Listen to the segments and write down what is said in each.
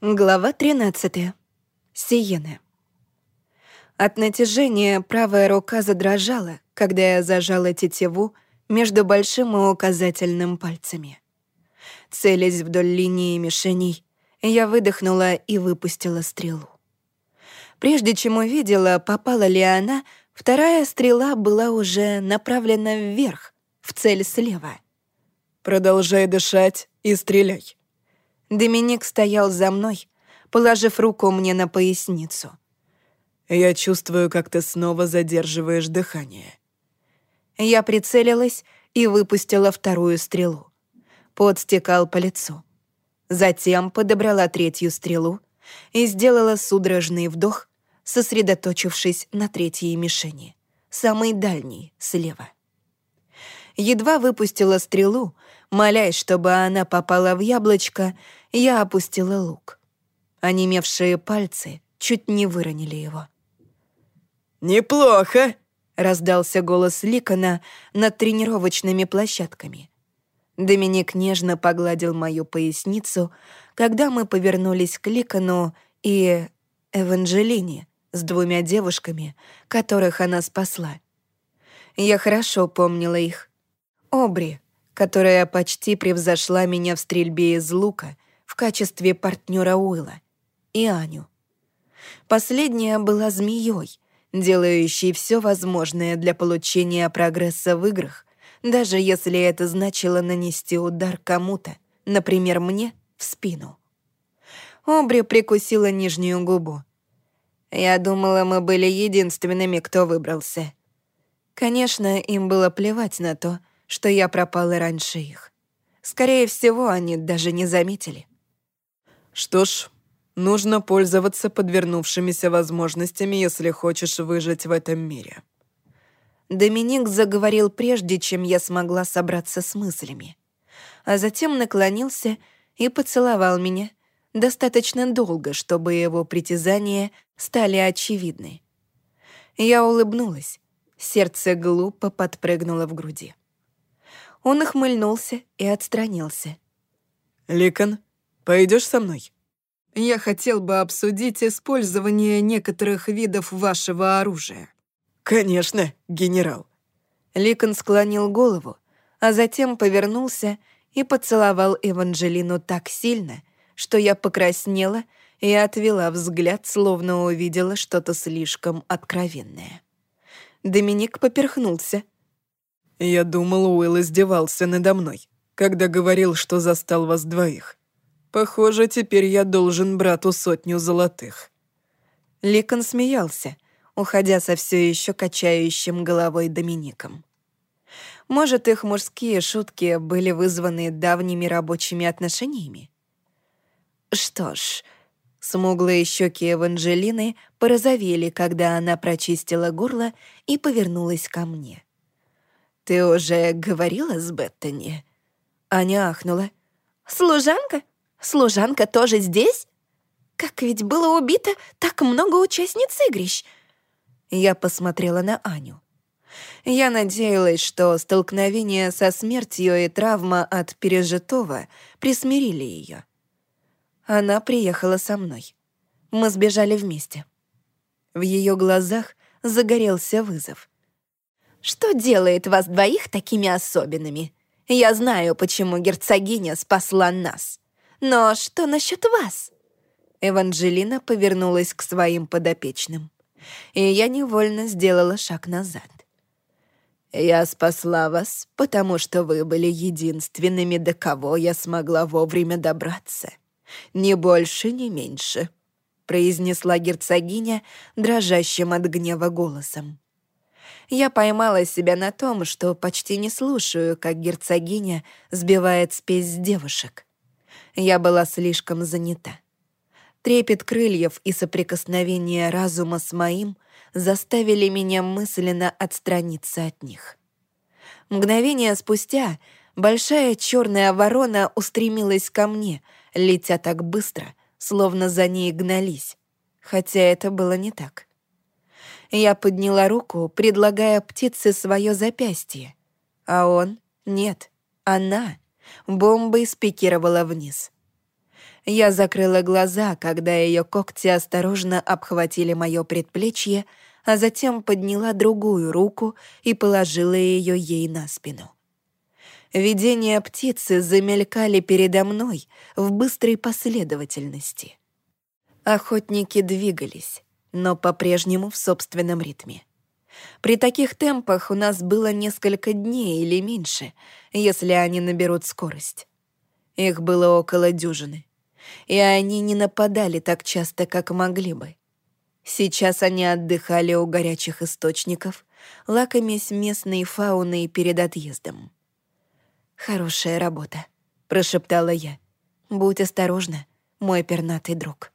Глава 13. Сиены. От натяжения правая рука задрожала, когда я зажала тетиву между большим и указательным пальцами. Целясь вдоль линии мишеней, я выдохнула и выпустила стрелу. Прежде чем увидела, попала ли она, вторая стрела была уже направлена вверх, в цель слева. «Продолжай дышать и стреляй», Доминик стоял за мной, положив руку мне на поясницу. «Я чувствую, как ты снова задерживаешь дыхание». Я прицелилась и выпустила вторую стрелу. Пот стекал по лицу. Затем подобрала третью стрелу и сделала судорожный вдох, сосредоточившись на третьей мишени, самой дальней, слева. Едва выпустила стрелу, молясь, чтобы она попала в яблочко, я опустила лук. Онемевшие пальцы чуть не выронили его. «Неплохо!» — раздался голос Ликона над тренировочными площадками. Доминик нежно погладил мою поясницу, когда мы повернулись к Ликону и Эванжелине с двумя девушками, которых она спасла. Я хорошо помнила их. Обри, которая почти превзошла меня в стрельбе из лука — в качестве партнера Уилла, и Аню. Последняя была змеей, делающей все возможное для получения прогресса в играх, даже если это значило нанести удар кому-то, например, мне, в спину. Обри прикусила нижнюю губу. Я думала, мы были единственными, кто выбрался. Конечно, им было плевать на то, что я пропала раньше их. Скорее всего, они даже не заметили. Что ж, нужно пользоваться подвернувшимися возможностями, если хочешь выжить в этом мире. Доминик заговорил прежде, чем я смогла собраться с мыслями, а затем наклонился и поцеловал меня достаточно долго, чтобы его притязания стали очевидны. Я улыбнулась, сердце глупо подпрыгнуло в груди. Он охмыльнулся и отстранился. «Ликон, Пойдешь со мной? Я хотел бы обсудить использование некоторых видов вашего оружия. Конечно, генерал. Ликон склонил голову, а затем повернулся и поцеловал Эванжелину так сильно, что я покраснела и отвела взгляд, словно увидела что-то слишком откровенное. Доминик поперхнулся. «Я думал, Уилл издевался надо мной, когда говорил, что застал вас двоих. Похоже, теперь я должен брату сотню золотых». Ликон смеялся, уходя со все еще качающим головой Домиником. Может, их мужские шутки были вызваны давними рабочими отношениями? Что ж, смуглые щеки Эванжелины порозовели, когда она прочистила горло и повернулась ко мне. «Ты уже говорила с Беттани?» Аня ахнула. «Служанка? Служанка тоже здесь? Как ведь было убито так много участниц игрищ!» Я посмотрела на Аню. Я надеялась, что столкновение со смертью и травма от пережитого присмирили ее. Она приехала со мной. Мы сбежали вместе. В ее глазах загорелся вызов. «Что делает вас двоих такими особенными? Я знаю, почему герцогиня спасла нас. Но что насчет вас?» Эванжелина повернулась к своим подопечным, и я невольно сделала шаг назад. «Я спасла вас, потому что вы были единственными, до кого я смогла вовремя добраться. Ни больше, ни меньше», — произнесла герцогиня дрожащим от гнева голосом. Я поймала себя на том, что почти не слушаю, как герцогиня сбивает спесь с девушек. Я была слишком занята. Трепет крыльев и соприкосновение разума с моим заставили меня мысленно отстраниться от них. Мгновение спустя большая черная ворона устремилась ко мне, летя так быстро, словно за ней гнались, хотя это было не так. Я подняла руку, предлагая птице свое запястье, а он — нет, она — бомбой спикировала вниз. Я закрыла глаза, когда ее когти осторожно обхватили мое предплечье, а затем подняла другую руку и положила ее ей на спину. Видения птицы замелькали передо мной в быстрой последовательности. Охотники двигались, но по-прежнему в собственном ритме. При таких темпах у нас было несколько дней или меньше, если они наберут скорость. Их было около дюжины, и они не нападали так часто, как могли бы. Сейчас они отдыхали у горячих источников, лакомясь местной фауной перед отъездом. «Хорошая работа», — прошептала я. «Будь осторожна, мой пернатый друг».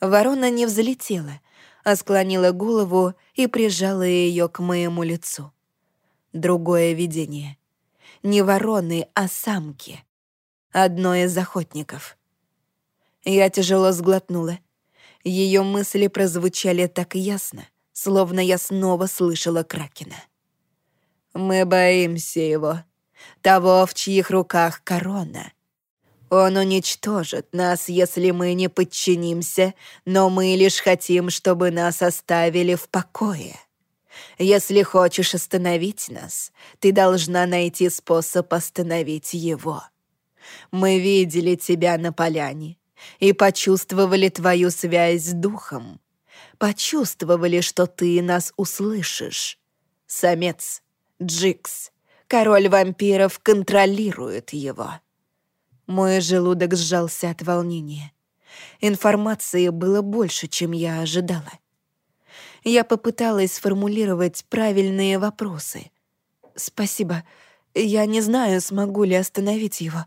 Ворона не взлетела, а склонила голову и прижала ее к моему лицу. Другое видение. Не вороны, а самки. Одно из охотников. Я тяжело сглотнула. Ее мысли прозвучали так ясно, словно я снова слышала Кракена. «Мы боимся его, того, в чьих руках корона», он уничтожит нас, если мы не подчинимся, но мы лишь хотим, чтобы нас оставили в покое. Если хочешь остановить нас, ты должна найти способ остановить его. Мы видели тебя на поляне и почувствовали твою связь с духом. Почувствовали, что ты нас услышишь. Самец, Джикс, король вампиров контролирует его. Мой желудок сжался от волнения. Информации было больше, чем я ожидала. Я попыталась сформулировать правильные вопросы. «Спасибо. Я не знаю, смогу ли остановить его.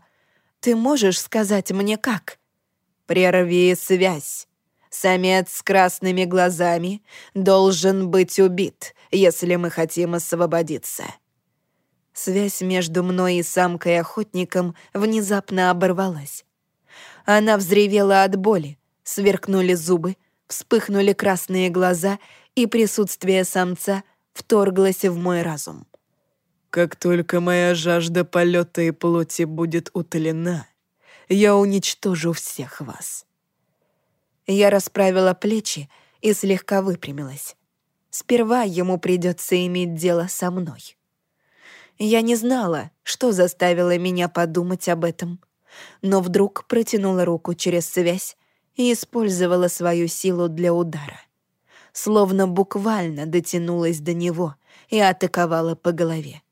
Ты можешь сказать мне, как?» «Прерви связь. Самец с красными глазами должен быть убит, если мы хотим освободиться». Связь между мной и самкой-охотником внезапно оборвалась. Она взревела от боли, сверкнули зубы, вспыхнули красные глаза, и присутствие самца вторглось в мой разум. «Как только моя жажда полета и плоти будет утолена, я уничтожу всех вас». Я расправила плечи и слегка выпрямилась. Сперва ему придется иметь дело со мной. Я не знала, что заставило меня подумать об этом, но вдруг протянула руку через связь и использовала свою силу для удара. Словно буквально дотянулась до него и атаковала по голове.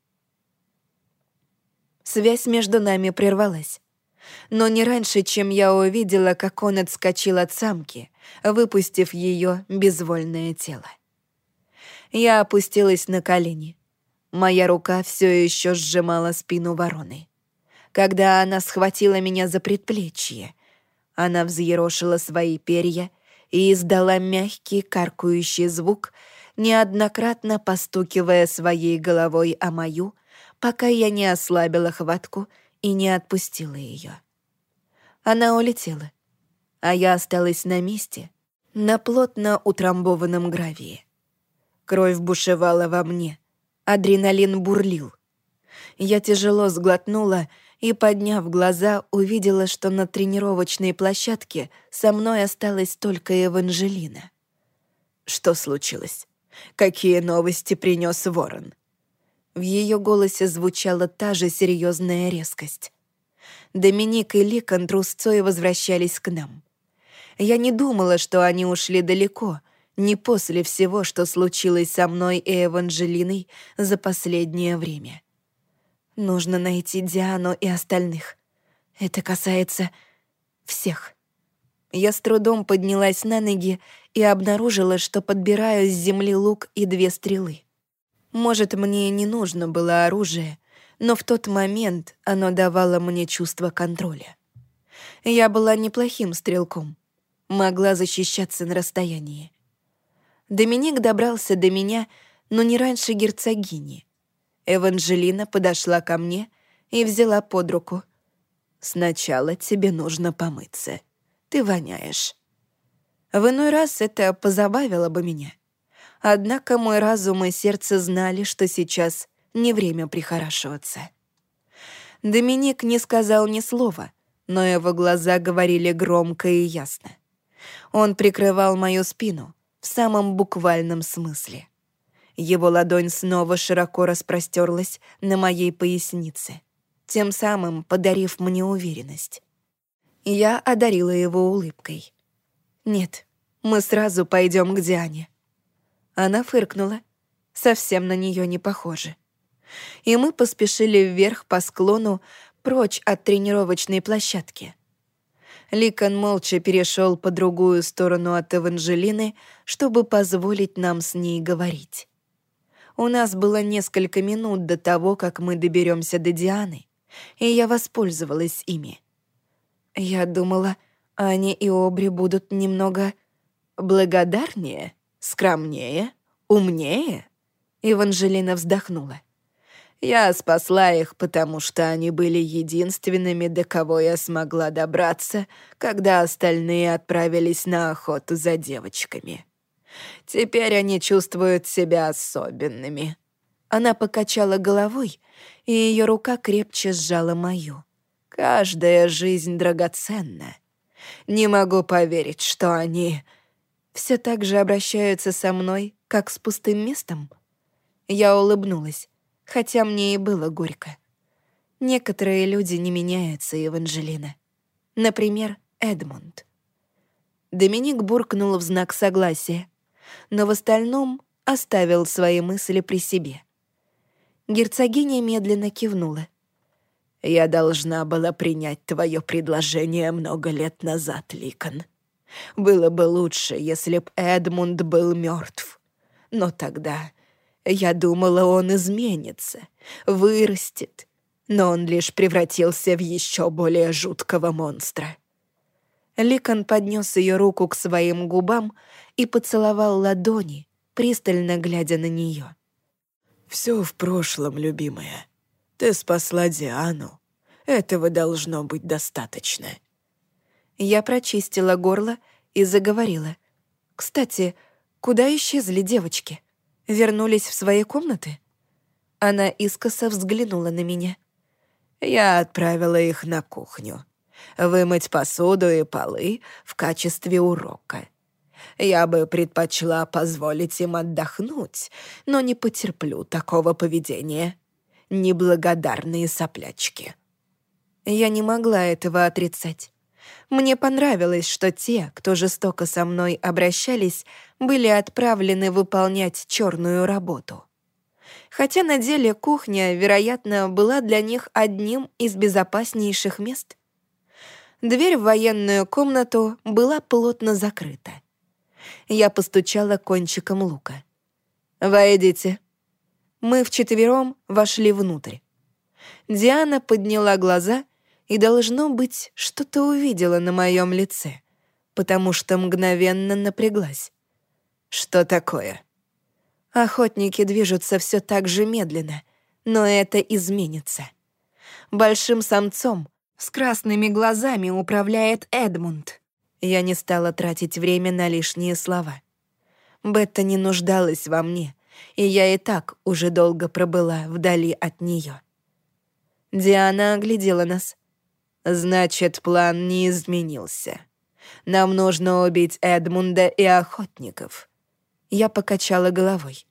Связь между нами прервалась. Но не раньше, чем я увидела, как он отскочил от самки, выпустив ее безвольное тело. Я опустилась на колени — Моя рука все еще сжимала спину вороны. Когда она схватила меня за предплечье, она взъерошила свои перья и издала мягкий каркающий звук, неоднократно постукивая своей головой о мою, пока я не ослабила хватку и не отпустила ее. Она улетела, а я осталась на месте, на плотно утрамбованном гравии. Кровь бушевала во мне — Адреналин бурлил. Я тяжело сглотнула и, подняв глаза, увидела, что на тренировочной площадке со мной осталась только Эванжелина. Что случилось? Какие новости принес Ворон? В ее голосе звучала та же серьезная резкость. Доминик и Ликон трусцой возвращались к нам. Я не думала, что они ушли далеко — не после всего, что случилось со мной и Эванжелиной за последнее время. Нужно найти Диану и остальных. Это касается всех. Я с трудом поднялась на ноги и обнаружила, что подбираю с земли лук и две стрелы. Может, мне не нужно было оружие, но в тот момент оно давало мне чувство контроля. Я была неплохим стрелком, могла защищаться на расстоянии. Доминик добрался до меня, но не раньше герцогини. Эванжелина подошла ко мне и взяла под руку. «Сначала тебе нужно помыться. Ты воняешь». В иной раз это позабавило бы меня. Однако мой разум и сердце знали, что сейчас не время прихорашиваться. Доминик не сказал ни слова, но его глаза говорили громко и ясно. Он прикрывал мою спину в самом буквальном смысле. Его ладонь снова широко распростерлась на моей пояснице, тем самым подарив мне уверенность. Я одарила его улыбкой. «Нет, мы сразу пойдем к Диане». Она фыркнула. Совсем на нее не похоже. И мы поспешили вверх по склону, прочь от тренировочной площадки. Ликон молча перешел по другую сторону от Эванжелины, чтобы позволить нам с ней говорить. У нас было несколько минут до того, как мы доберемся до Дианы, и я воспользовалась ими. Я думала, Аня и Обри будут немного благодарнее, скромнее, умнее. Еванжелина вздохнула. Я спасла их, потому что они были единственными, до кого я смогла добраться, когда остальные отправились на охоту за девочками. Теперь они чувствуют себя особенными. Она покачала головой, и ее рука крепче сжала мою. Каждая жизнь драгоценна. Не могу поверить, что они все так же обращаются со мной, как с пустым местом. Я улыбнулась хотя мне и было горько. Некоторые люди не меняются, Еванжелина. Например, Эдмунд. Доминик буркнул в знак согласия, но в остальном оставил свои мысли при себе. Герцогиня медленно кивнула. «Я должна была принять твое предложение много лет назад, Ликон. Было бы лучше, если б Эдмунд был мертв. Но тогда я думала, он изменится, вырастет, но он лишь превратился в еще более жуткого монстра. Ликон поднес ее руку к своим губам и поцеловал ладони, пристально глядя на нее. «Все в прошлом, любимая. Ты спасла Диану. Этого должно быть достаточно». Я прочистила горло и заговорила. «Кстати, куда исчезли девочки?» Вернулись в свои комнаты?» Она искоса взглянула на меня. «Я отправила их на кухню. Вымыть посуду и полы в качестве урока. Я бы предпочла позволить им отдохнуть, но не потерплю такого поведения. Неблагодарные соплячки». Я не могла этого отрицать. Мне понравилось, что те, кто жестоко со мной обращались, были отправлены выполнять черную работу. Хотя на деле кухня, вероятно, была для них одним из безопаснейших мест. Дверь в военную комнату была плотно закрыта. Я постучала кончиком лука. «Войдите». Мы вчетвером вошли внутрь. Диана подняла глаза и, должно быть, что-то увидела на моем лице, потому что мгновенно напряглась. Что такое? Охотники движутся все так же медленно, но это изменится. Большим самцом с красными глазами управляет Эдмунд. Я не стала тратить время на лишние слова. Бетта не нуждалась во мне, и я и так уже долго пробыла вдали от нее. Диана оглядела нас — Значит, план не изменился. Нам нужно убить Эдмунда и охотников. Я покачала головой.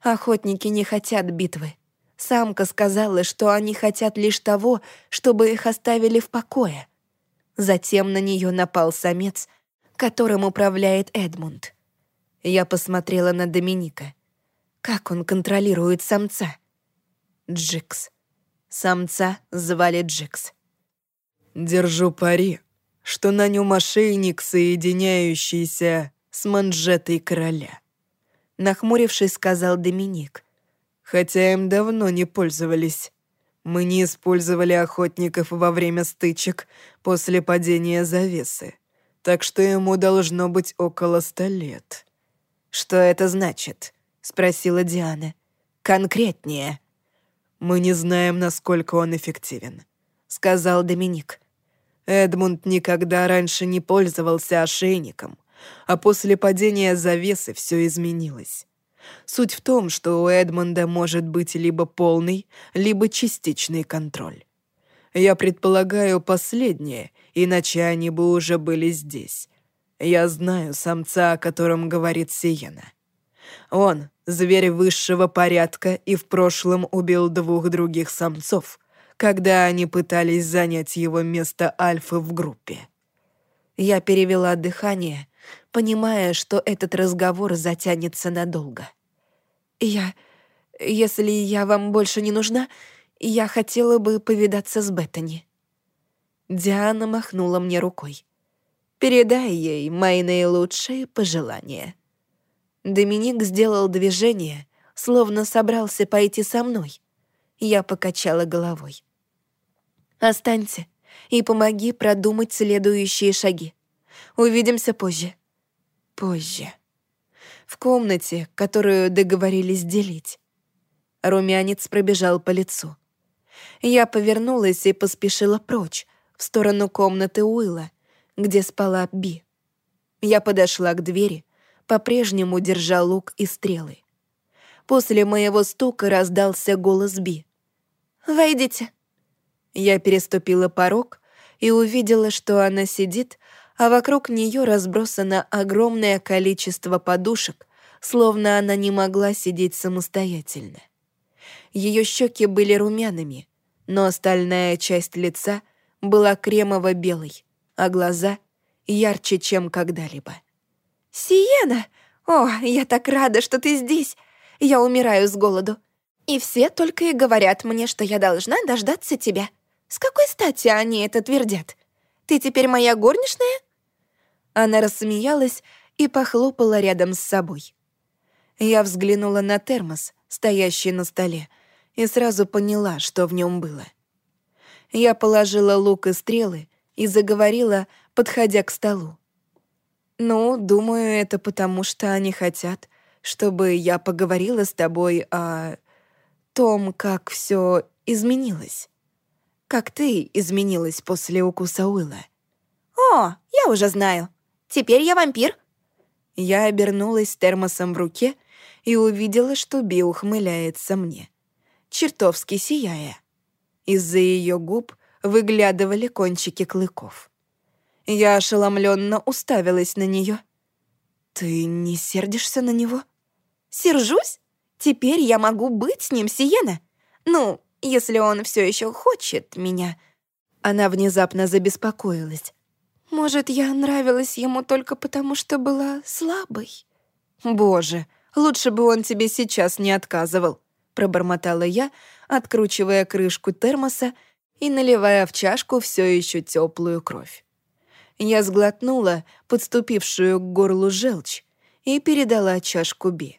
Охотники не хотят битвы. Самка сказала, что они хотят лишь того, чтобы их оставили в покое. Затем на нее напал самец, которым управляет Эдмунд. Я посмотрела на Доминика. Как он контролирует самца? Джикс. Самца звали Джикс. Держу пари, что на нем ошейник, соединяющийся с манжетой короля. Нахмурившись, сказал Доминик. Хотя им давно не пользовались. Мы не использовали охотников во время стычек после падения завесы, так что ему должно быть около ста лет. «Что это значит?» — спросила Диана. «Конкретнее». «Мы не знаем, насколько он эффективен», — сказал Доминик. Эдмунд никогда раньше не пользовался ошейником, а после падения завесы все изменилось. Суть в том, что у Эдмунда может быть либо полный, либо частичный контроль. Я предполагаю последнее, иначе они бы уже были здесь. Я знаю самца, о котором говорит Сиена. Он — зверь высшего порядка и в прошлом убил двух других самцов, когда они пытались занять его место альфы в группе. Я перевела дыхание, понимая, что этот разговор затянется надолго. «Я... Если я вам больше не нужна, я хотела бы повидаться с Беттани». Диана махнула мне рукой. «Передай ей мои наилучшие пожелания». Доминик сделал движение, словно собрался пойти со мной. Я покачала головой. «Останься и помоги продумать следующие шаги. Увидимся позже». «Позже». В комнате, которую договорились делить. Румянец пробежал по лицу. Я повернулась и поспешила прочь, в сторону комнаты Уилла, где спала Би. Я подошла к двери, по-прежнему держа лук и стрелы. После моего стука раздался голос Би. «Войдите». Я переступила порог и увидела, что она сидит, а вокруг нее разбросано огромное количество подушек, словно она не могла сидеть самостоятельно. Ее щеки были румяными, но остальная часть лица была кремово-белой, а глаза — ярче, чем когда-либо. «Сиена! О, я так рада, что ты здесь! Я умираю с голоду. И все только и говорят мне, что я должна дождаться тебя. С какой стати они это твердят? Ты теперь моя горничная?» Она рассмеялась и похлопала рядом с собой. Я взглянула на термос, стоящий на столе, и сразу поняла, что в нем было. Я положила лук и стрелы и заговорила, подходя к столу. «Ну, думаю, это потому, что они хотят, чтобы я поговорила с тобой о том, как все изменилось. Как ты изменилась после укуса Уилла». «О, я уже знаю. Теперь я вампир». Я обернулась термосом в руке и увидела, что Би ухмыляется мне чертовски сияя. Из-за ее губ выглядывали кончики клыков. Я ошеломленно уставилась на нее. «Ты не сердишься на него?» «Сержусь? Теперь я могу быть с ним, Сиена. Ну, если он все еще хочет меня». Она внезапно забеспокоилась. «Может, я нравилась ему только потому, что была слабой?» «Боже, лучше бы он тебе сейчас не отказывал пробормотала я, откручивая крышку термоса и наливая в чашку все еще теплую кровь. Я сглотнула подступившую к горлу желчь и передала чашку Би.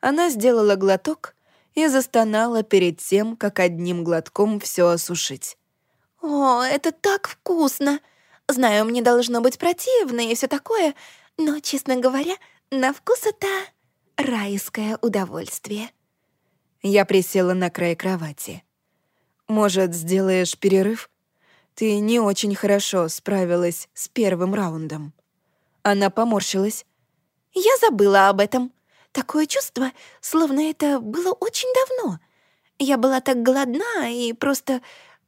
Она сделала глоток и застонала перед тем, как одним глотком все осушить. «О, это так вкусно! Знаю, мне должно быть противно и все такое, но, честно говоря, на вкус это райское удовольствие». Я присела на край кровати. «Может, сделаешь перерыв? Ты не очень хорошо справилась с первым раундом». Она поморщилась. «Я забыла об этом. Такое чувство, словно это было очень давно. Я была так голодна и просто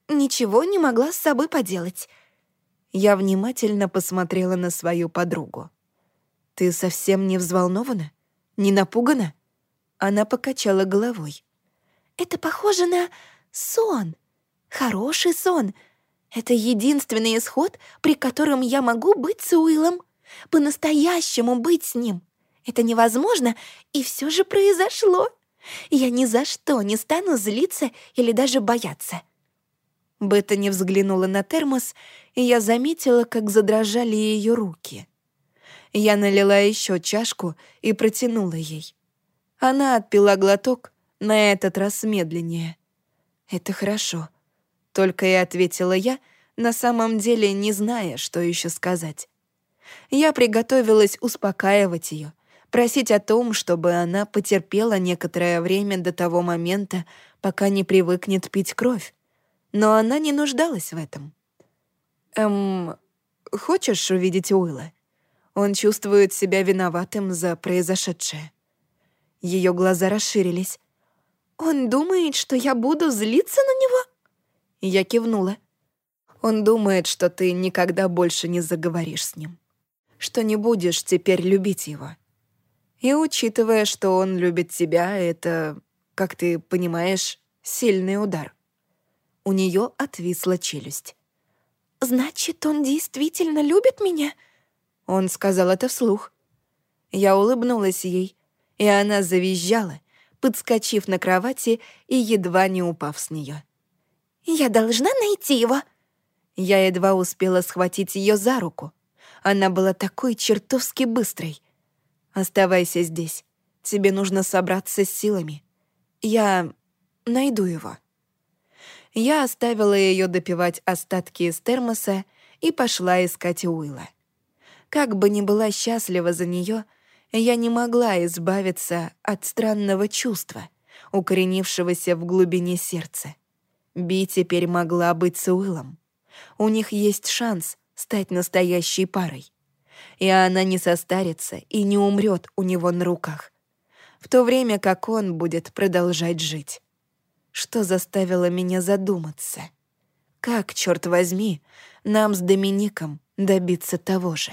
ничего не могла с собой поделать». Я внимательно посмотрела на свою подругу. «Ты совсем не взволнована? Не напугана?» Она покачала головой. Это похоже на сон. Хороший сон. Это единственный исход, при котором я могу быть с Уиллом. По-настоящему быть с ним. Это невозможно, и все же произошло. Я ни за что не стану злиться или даже бояться. Бета не взглянула на термос, и я заметила, как задрожали ее руки. Я налила еще чашку и протянула ей. Она отпила глоток, на этот раз медленнее. «Это хорошо», — только и ответила я, на самом деле не зная, что еще сказать. Я приготовилась успокаивать ее, просить о том, чтобы она потерпела некоторое время до того момента, пока не привыкнет пить кровь. Но она не нуждалась в этом. «Эм, хочешь увидеть Уилла? Он чувствует себя виноватым за произошедшее». Ее глаза расширились. «Он думает, что я буду злиться на него?» Я кивнула. Он думает, что ты никогда больше не заговоришь с ним. Что не будешь теперь любить его. И учитывая, что он любит тебя, это, как ты понимаешь, сильный удар. У нее отвисла челюсть. «Значит, он действительно любит меня?» Он сказал это вслух. Я улыбнулась ей, и она завизжала, подскочив на кровати и едва не упав с нее. «Я должна найти его!» Я едва успела схватить ее за руку. Она была такой чертовски быстрой. «Оставайся здесь. Тебе нужно собраться с силами. Я найду его». Я оставила ее допивать остатки из термоса и пошла искать Уилла. Как бы ни была счастлива за нее, я не могла избавиться от странного чувства, укоренившегося в глубине сердца. Би теперь могла быть с Уиллом. У них есть шанс стать настоящей парой. И она не состарится и не умрет у него на руках, в то время как он будет продолжать жить. Что заставило меня задуматься? Как, черт возьми, нам с Домиником добиться того же?